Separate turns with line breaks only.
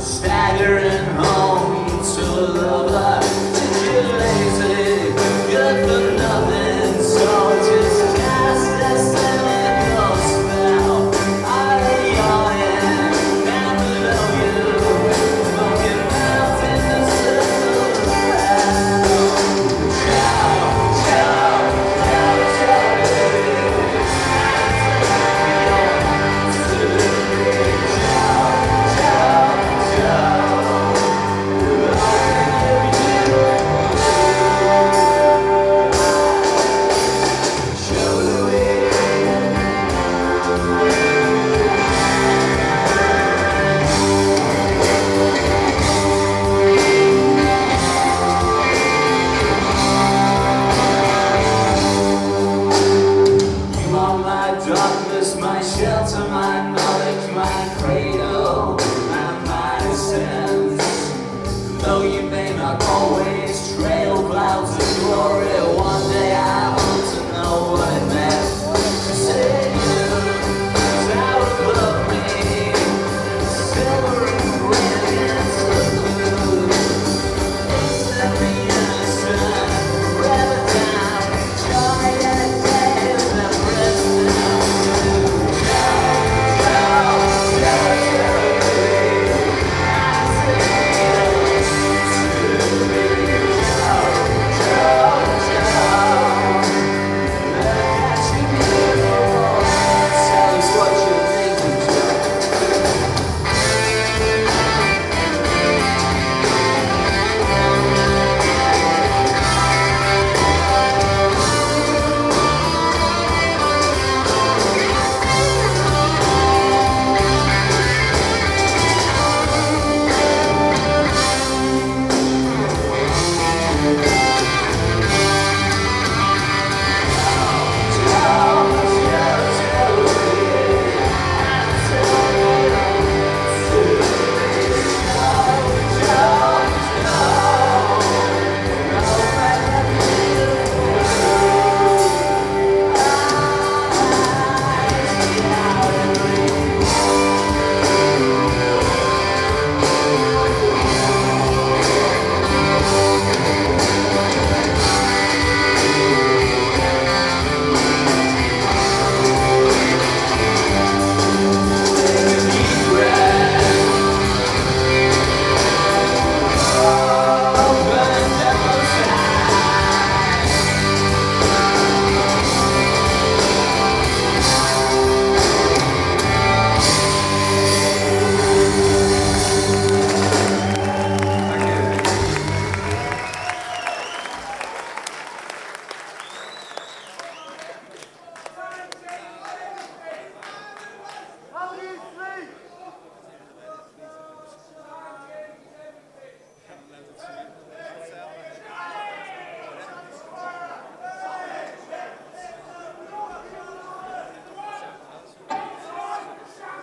Staggering home. glory.